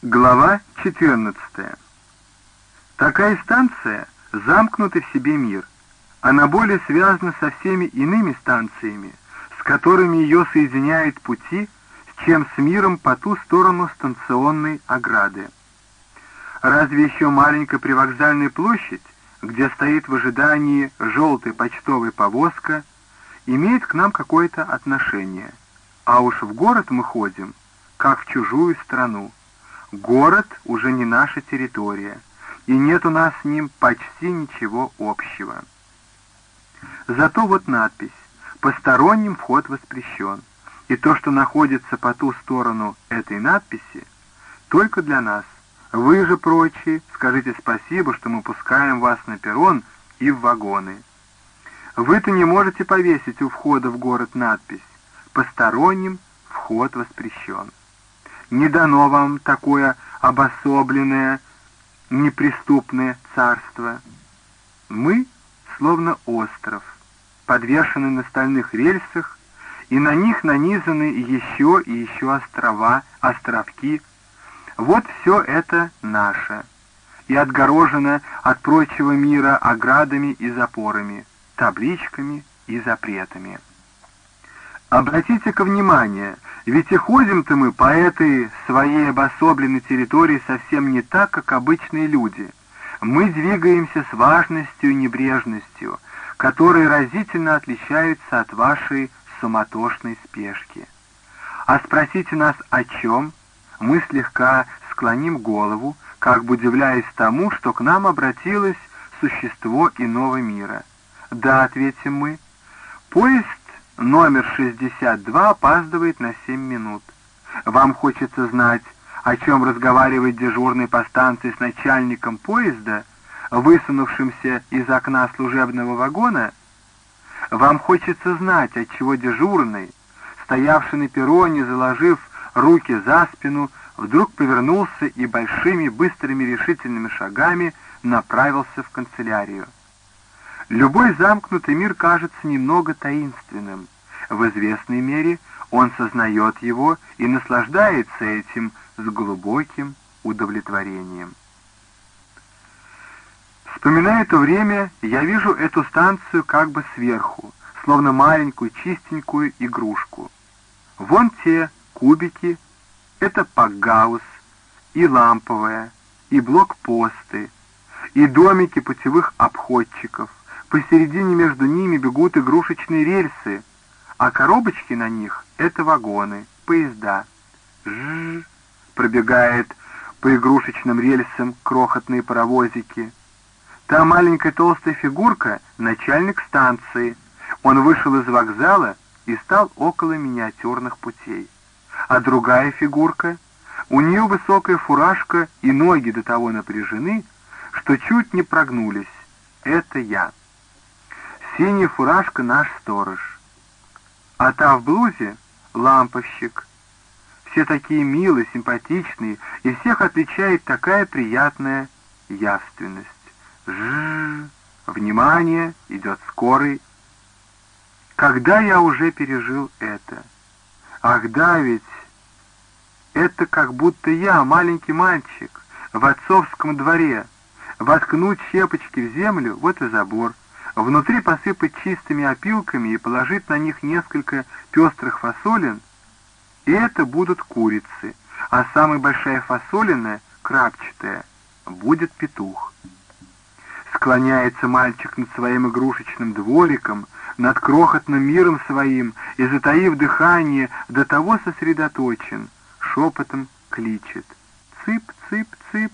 Глава 14. Такая станция замкнутый в себе мир. Она более связана со всеми иными станциями, с которыми ее соединяют пути, чем с миром по ту сторону станционной ограды. Разве еще маленькая привокзальная площадь, где стоит в ожидании желтая почтовая повозка, имеет к нам какое-то отношение, а уж в город мы ходим, как в чужую страну. Город уже не наша территория, и нет у нас с ним почти ничего общего. Зато вот надпись «Посторонним вход воспрещен», и то, что находится по ту сторону этой надписи, только для нас. Вы же, прочие, скажите спасибо, что мы пускаем вас на перрон и в вагоны. Вы-то не можете повесить у входа в город надпись «Посторонним вход воспрещен» не дано вам такое обособленное, неприступное царство. Мы словно остров, подвешенный на стальных рельсах, и на них нанизаны еще и еще острова, островки. Вот все это наше, и отгорожено от прочего мира оградами и запорами, табличками и запретами. Обратите-ка внимание, ведь и ходим-то мы по этой своей обособленной территории совсем не так, как обычные люди. Мы двигаемся с важностью и небрежностью, которые разительно отличаются от вашей суматошной спешки. А спросите нас о чем, мы слегка склоним голову, как бы удивляясь тому, что к нам обратилось существо иного мира. Да, ответим мы, поезд Номер 62 опаздывает на 7 минут. Вам хочется знать, о чем разговаривает дежурный по станции с начальником поезда, высунувшимся из окна служебного вагона? Вам хочется знать, отчего дежурный, стоявший на перроне, заложив руки за спину, вдруг повернулся и большими, быстрыми, решительными шагами направился в канцелярию. Любой замкнутый мир кажется немного таинственным. В известной мере он сознает его и наслаждается этим с глубоким удовлетворением. Вспоминая это время, я вижу эту станцию как бы сверху, словно маленькую чистенькую игрушку. Вон те кубики, это пакгаус, и ламповая, и блокпосты, и домики путевых обходчиков, Посередине между ними бегут игрушечные рельсы, а коробочки на них — это вагоны, поезда. Жжж пробегает по игрушечным рельсам крохотные паровозики. Та маленькая толстая фигурка — начальник станции. Он вышел из вокзала и стал около миниатюрных путей. А другая фигурка — у нее высокая фуражка и ноги до того напряжены, что чуть не прогнулись. Это я. Синяя фуражка наш сторож, а та в блузе — ламповщик. Все такие милые, симпатичные, и всех отличает такая приятная явственность. Жжж, внимание, идет скорый. Когда я уже пережил это? Ах да, ведь это как будто я, маленький мальчик, в отцовском дворе, воткнуть щепочки в землю, вот и забор — внутри посыпать чистыми опилками и положить на них несколько пестрых фасолин, и это будут курицы, а самая большая фасолина, крапчатая, будет петух. Склоняется мальчик над своим игрушечным двориком, над крохотным миром своим, и, затаив дыхание, до того сосредоточен, шепотом кличет «Цып, цып, цып».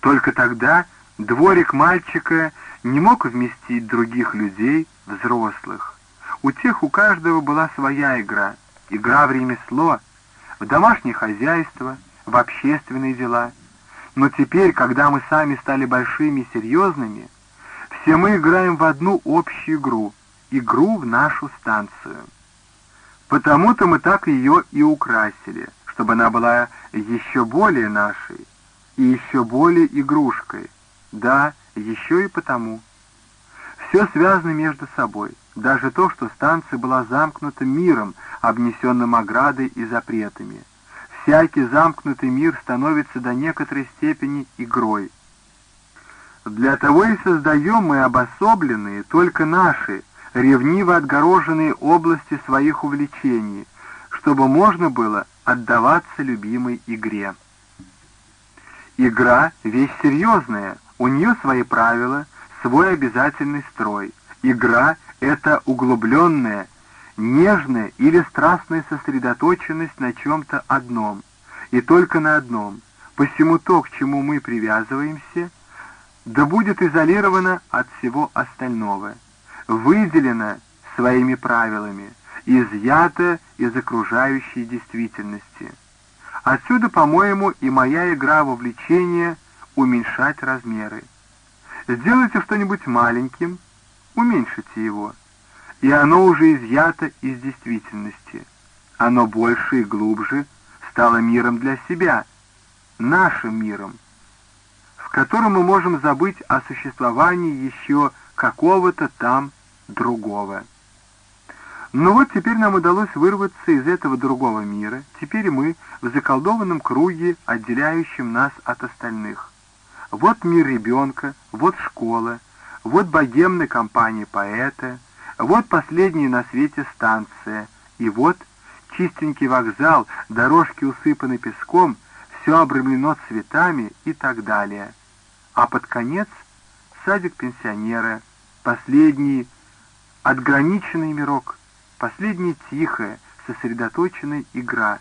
Только тогда дворик мальчика не мог вместить других людей, взрослых. У тех у каждого была своя игра, игра в ремесло, в домашнее хозяйство, в общественные дела. Но теперь, когда мы сами стали большими и серьезными, все мы играем в одну общую игру, игру в нашу станцию. Потому-то мы так ее и украсили, чтобы она была еще более нашей и еще более игрушкой. Да, еще и потому. Все связано между собой, даже то, что станция была замкнута миром, обнесенным оградой и запретами. всякий замкнутый мир становится до некоторой степени игрой. Для того и создаем мы обособленные, только наши, ревниво отгороженные области своих увлечений, чтобы можно было отдаваться любимой игре. Игра — вещь серьезная, у нее свои правила, свой обязательный строй. Игра — это углубленная, нежная или страстная сосредоточенность на чем-то одном, и только на одном. Посему то, к чему мы привязываемся, да будет изолировано от всего остального, выделено своими правилами, изъято из окружающей действительности. Отсюда, по-моему, и моя игра в увлечение уменьшать размеры. Сделайте что-нибудь маленьким, уменьшите его, и оно уже изъято из действительности. Оно больше и глубже стало миром для себя, нашим миром, в котором мы можем забыть о существовании еще какого-то там другого. Но вот теперь нам удалось вырваться из этого другого мира. Теперь мы в заколдованном круге, отделяющем нас от остальных. Вот мир ребенка, вот школа, вот богемная компания поэта, вот последняя на свете станция, и вот чистенький вокзал, дорожки усыпаны песком, все обрамлено цветами и так далее. А под конец садик пенсионера, последний отграниченный мирок, последняя тихая, сосредоточенная игра.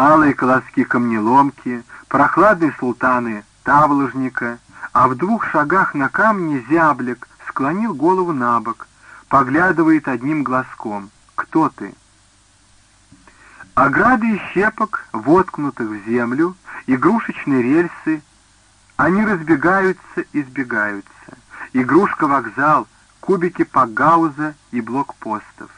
Алые колоски камнеломки, прохладные султаны тавложника, а в двух шагах на камне зяблик склонил голову на бок, поглядывает одним глазком. «Кто ты?» Ограды и щепок, воткнутых в землю, игрушечные рельсы, они разбегаются и сбегаются. Игрушка-вокзал — кубики Пагауза и блокпостов,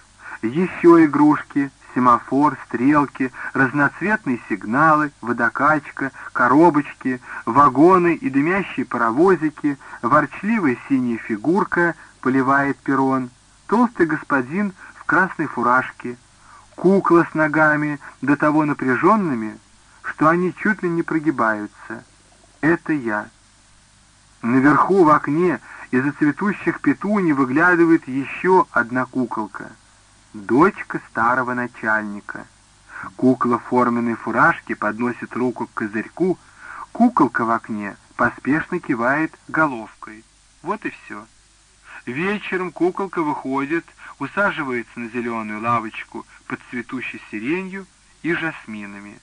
еще игрушки, семафор, стрелки, разноцветные сигналы, водокачка, коробочки, вагоны и дымящие паровозики, ворчливая синяя фигурка поливает перрон, толстый господин в красной фуражке, кукла с ногами до того напряженными, что они чуть ли не прогибаются. Это я. Наверху в окне из-за цветущих петуний выглядывает еще одна куколка. Дочка старого начальника. Кукла в форменной фуражке подносит руку к козырьку. Куколка в окне поспешно кивает головкой. Вот и все. Вечером куколка выходит, усаживается на зеленую лавочку под цветущей сиренью и жасминами.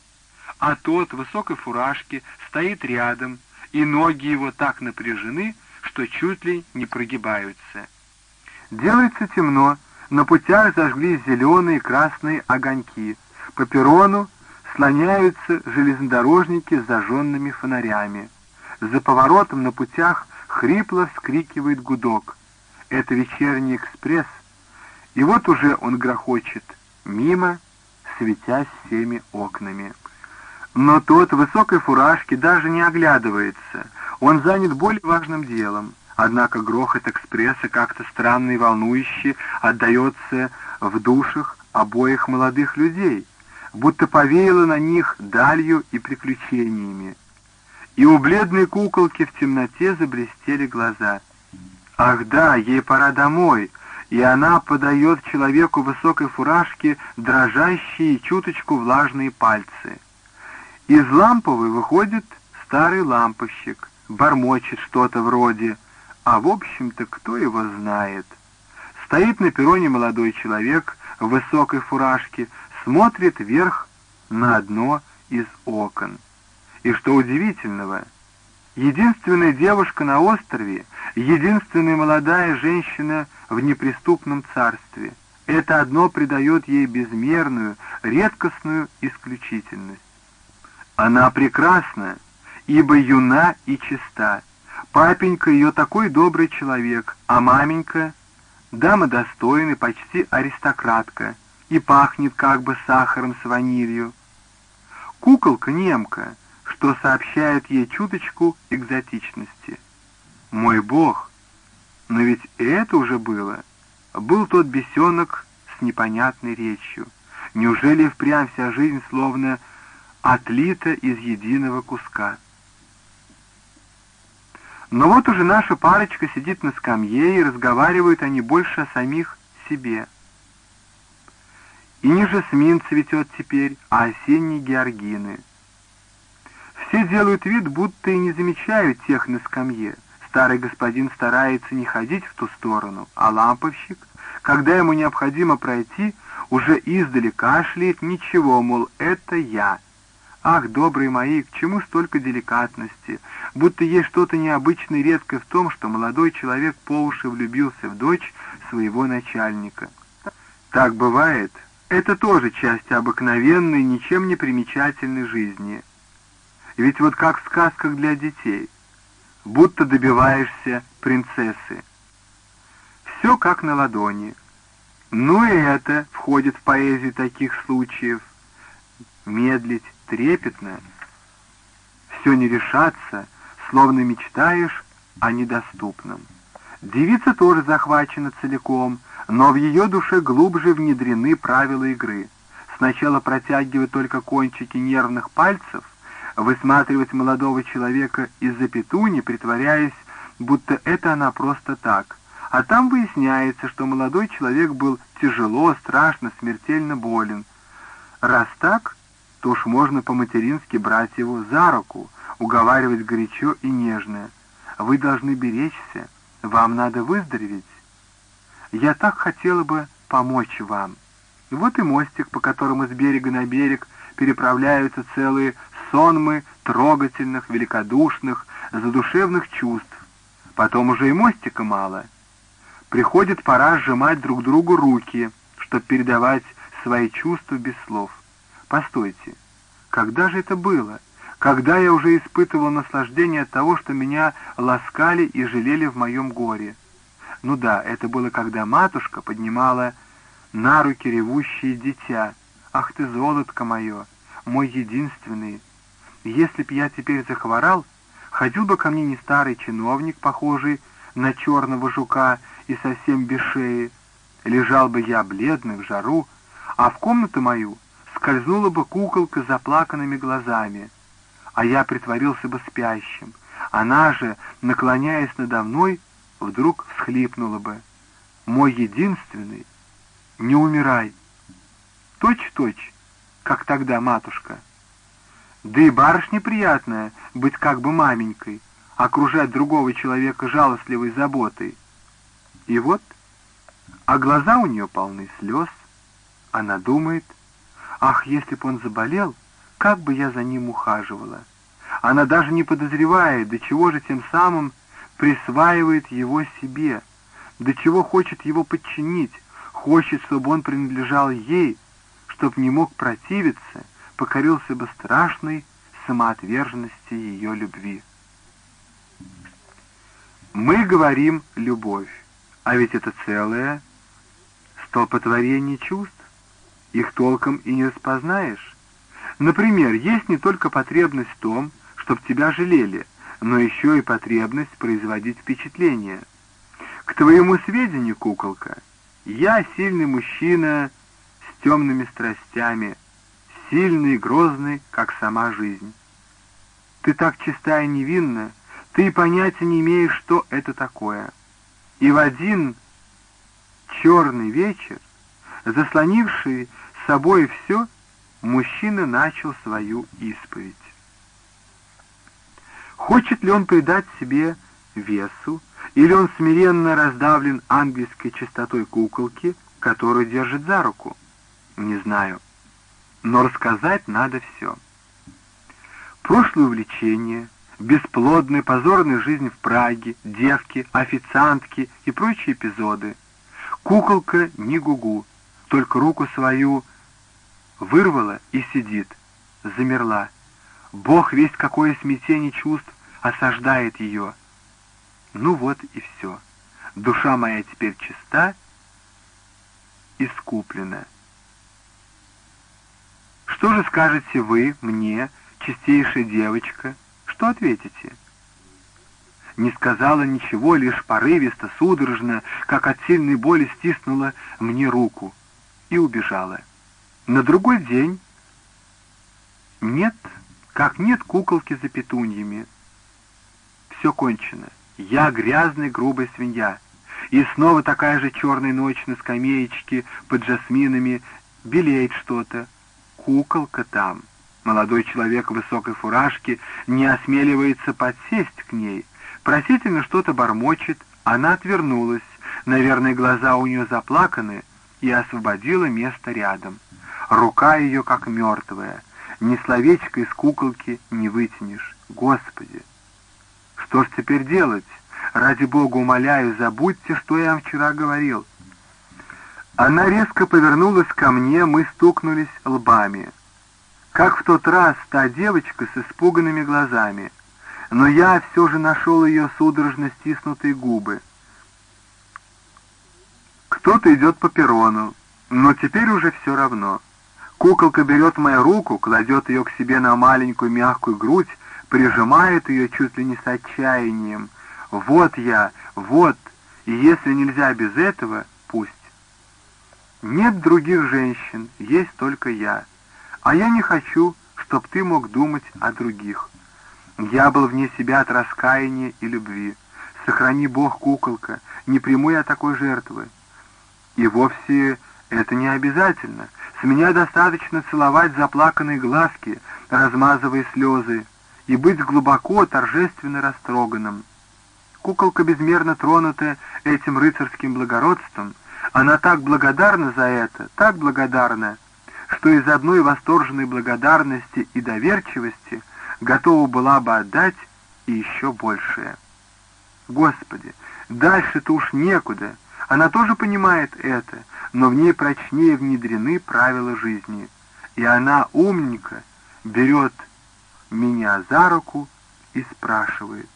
А тот в высокой фуражке стоит рядом, и ноги его так напряжены, что чуть ли не прогибаются. Делается темно, на путях зажглись зеленые и красные огоньки. По перрону слоняются железнодорожники с зажженными фонарями. За поворотом на путях хрипло вскрикивает гудок. Это вечерний экспресс. И вот уже он грохочет мимо, светясь всеми окнами. Но тот в высокой фуражке даже не оглядывается — он занят более важным делом, однако грохот экспресса как-то странно и волнующе отдается в душах обоих молодых людей, будто повеяло на них далью и приключениями. И у бледной куколки в темноте заблестели глаза. Ах да, ей пора домой, и она подает человеку высокой фуражке дрожащие чуточку влажные пальцы. Из ламповой выходит старый лампощик, бормочет что-то вроде «А в общем-то, кто его знает?» Стоит на перроне молодой человек в высокой фуражке, смотрит вверх на одно из окон. И что удивительного, единственная девушка на острове, единственная молодая женщина в неприступном царстве, это одно придает ей безмерную, редкостную исключительность. Она прекрасна, ибо юна и чиста. Папенька ее такой добрый человек, а маменька — дама достойная, почти аристократка, и пахнет как бы сахаром с ванилью. Куколка немка, что сообщает ей чуточку экзотичности. Мой бог! Но ведь это уже было. Был тот бесенок с непонятной речью. Неужели впрямь вся жизнь словно отлита из единого куска? Но вот уже наша парочка сидит на скамье, и разговаривают они больше о самих себе. И не жасмин цветет теперь, а осенние георгины. Все делают вид, будто и не замечают тех на скамье. Старый господин старается не ходить в ту сторону, а ламповщик, когда ему необходимо пройти, уже издали кашляет, ничего, мол, это я. Ах, добрые мои, к чему столько деликатности? Будто есть что-то необычное и редкое в том, что молодой человек по уши влюбился в дочь своего начальника. Так бывает. Это тоже часть обыкновенной, ничем не примечательной жизни. Ведь вот как в сказках для детей, будто добиваешься принцессы. Все как на ладони. Ну и это входит в поэзию таких случаев. Медлить трепетно, все не решаться, словно мечтаешь о недоступном. Девица тоже захвачена целиком, но в ее душе глубже внедрены правила игры. Сначала протягивать только кончики нервных пальцев, высматривать молодого человека из-за петуни, притворяясь, будто это она просто так. А там выясняется, что молодой человек был тяжело, страшно, смертельно болен. Раз так, то уж можно по-матерински брать его за руку, уговаривать горячо и нежно. Вы должны беречься, вам надо выздороветь. Я так хотела бы помочь вам. Вот и мостик, по которому с берега на берег переправляются целые сонмы трогательных, великодушных, задушевных чувств. Потом уже и мостика мало. Приходит пора сжимать друг другу руки, чтобы передавать свои чувства без слов. Постойте, когда же это было? Когда я уже испытывал наслаждение от того, что меня ласкали и жалели в моем горе? Ну да, это было, когда матушка поднимала на руки ревущее дитя. Ах ты, золотко мое, мой единственный, если б я теперь захворал, ходил бы ко мне не старый чиновник, похожий на черного жука и совсем без шеи. Лежал бы я бледный в жару, а в комнату мою скользнула бы куколка заплаканными глазами, а я притворился бы спящим. Она же, наклоняясь надо мной, вдруг всхлипнула бы. «Мой единственный, не умирай!» Точь-точь, как тогда матушка. Да и барышне приятное быть как бы маменькой, окружать другого человека жалостливой заботой. И вот, а глаза у нее полны слез, она думает, ах, если б он заболел, как бы я за ним ухаживала. Она даже не подозревает, до чего же тем самым присваивает его себе, до чего хочет его подчинить, хочет, чтобы он принадлежал ей, чтоб не мог противиться, покорился бы страшной самоотверженности ее любви. Мы говорим «любовь», а ведь это целое столпотворение чувств, их толком и не распознаешь. Например, есть не только потребность в том, чтобы тебя жалели, но еще и потребность производить впечатление. К твоему сведению, куколка, я сильный мужчина с темными страстями, сильный и грозный, как сама жизнь. Ты так чиста и невинна, ты понятия не имеешь, что это такое. И в один черный вечер, заслонивший собой все, мужчина начал свою исповедь. Хочет ли он придать себе весу, или он смиренно раздавлен ангельской чистотой куколки, которую держит за руку? Не знаю но рассказать надо все. Прошлое увлечение, бесплодная позорная жизнь в Праге, девки, официантки и прочие эпизоды. Куколка не гугу, только руку свою вырвала и сидит, замерла. Бог весть какое смятение чувств осаждает ее. Ну вот и все. Душа моя теперь чиста, искуплена. Что же скажете вы мне, чистейшая девочка? Что ответите? Не сказала ничего, лишь порывисто, судорожно, как от сильной боли стиснула мне руку и убежала. На другой день нет, как нет куколки за петуньями. Все кончено. Я грязный, грубая свинья. И снова такая же черная ночь на скамеечке под жасминами. Белеет что-то. Куколка там. Молодой человек в высокой фуражке не осмеливается подсесть к ней. Просительно что-то бормочет. Она отвернулась. Наверное, глаза у нее заплаканы, и освободила место рядом. Рука ее как мертвая. Ни словечко из куколки не вытянешь. Господи! Что ж теперь делать? Ради Бога умоляю, забудьте, что я вам вчера говорил. Она резко повернулась ко мне, мы стукнулись лбами. Как в тот раз та девочка с испуганными глазами. Но я все же нашел ее судорожно стиснутые губы. Кто-то идет по перрону, но теперь уже все равно. Куколка берет мою руку, кладет ее к себе на маленькую мягкую грудь, прижимает ее чуть ли не с отчаянием. Вот я, вот, и если нельзя без этого, пусть. Нет других женщин, есть только я. А я не хочу, чтоб ты мог думать о других. Я был вне себя от раскаяния и любви. Сохрани Бог, куколка, не приму я такой жертвы. И вовсе это не обязательно. С меня достаточно целовать заплаканные глазки, размазывая слезы, и быть глубоко, торжественно растроганным. Куколка безмерно тронута этим рыцарским благородством. Она так благодарна за это, так благодарна, что из одной восторженной благодарности и доверчивости готова была бы отдать и еще большее. Господи, дальше-то уж некуда. Она тоже понимает это, но в ней прочнее внедрены правила жизни. И она, умненько, берет меня за руку и спрашивает,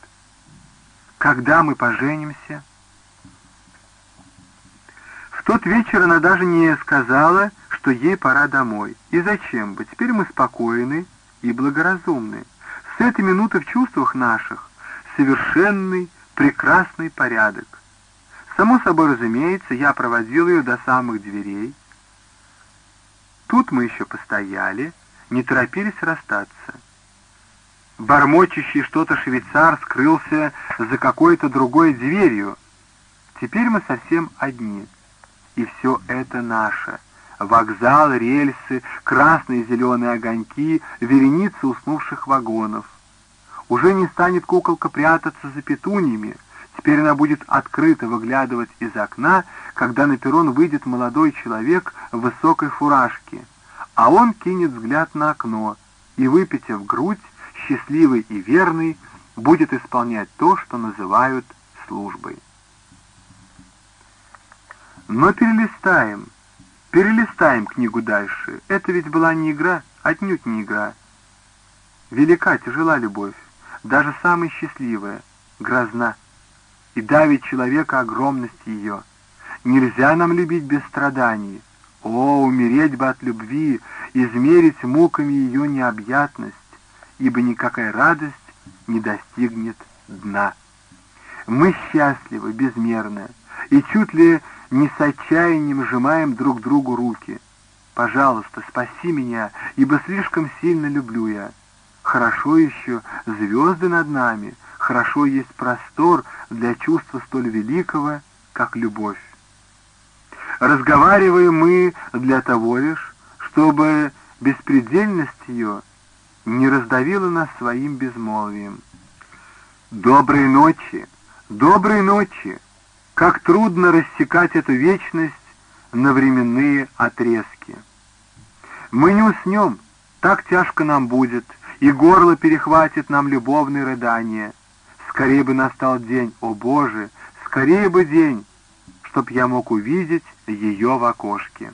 «Когда мы поженимся?» В тот вечер она даже не сказала, что ей пора домой. И зачем бы? Теперь мы спокойны и благоразумны. С этой минуты в чувствах наших совершенный, прекрасный порядок. Само собой разумеется, я проводил ее до самых дверей. Тут мы еще постояли, не торопились расстаться. Бормочущий что-то швейцар скрылся за какой-то другой дверью. Теперь мы совсем одни. И все это наше. Вокзал, рельсы, красные и зеленые огоньки, вереницы уснувших вагонов. Уже не станет куколка прятаться за петуньями. Теперь она будет открыто выглядывать из окна, когда на перрон выйдет молодой человек в высокой фуражке, а он кинет взгляд на окно и, выпитив грудь, счастливый и верный, будет исполнять то, что называют службой. Но перелистаем, перелистаем книгу дальше. Это ведь была не игра, отнюдь не игра. Велика, тяжела любовь, даже самая счастливая, грозна, и давит человека огромность ее. Нельзя нам любить без страданий. О, умереть бы от любви, измерить муками ее необъятность, ибо никакая радость не достигнет дна. Мы счастливы безмерно, и чуть ли не с отчаянием сжимаем друг другу руки. Пожалуйста, спаси меня, ибо слишком сильно люблю я. Хорошо еще звезды над нами, хорошо есть простор для чувства столь великого, как любовь. Разговариваем мы для того лишь, чтобы беспредельность ее не раздавила нас своим безмолвием. Доброй ночи, доброй ночи! Как трудно рассекать эту вечность на временные отрезки. Мы не уснем, так тяжко нам будет, и горло перехватит нам любовные рыдания. Скорее бы настал день, о Боже, скорее бы день, чтоб я мог увидеть ее в окошке.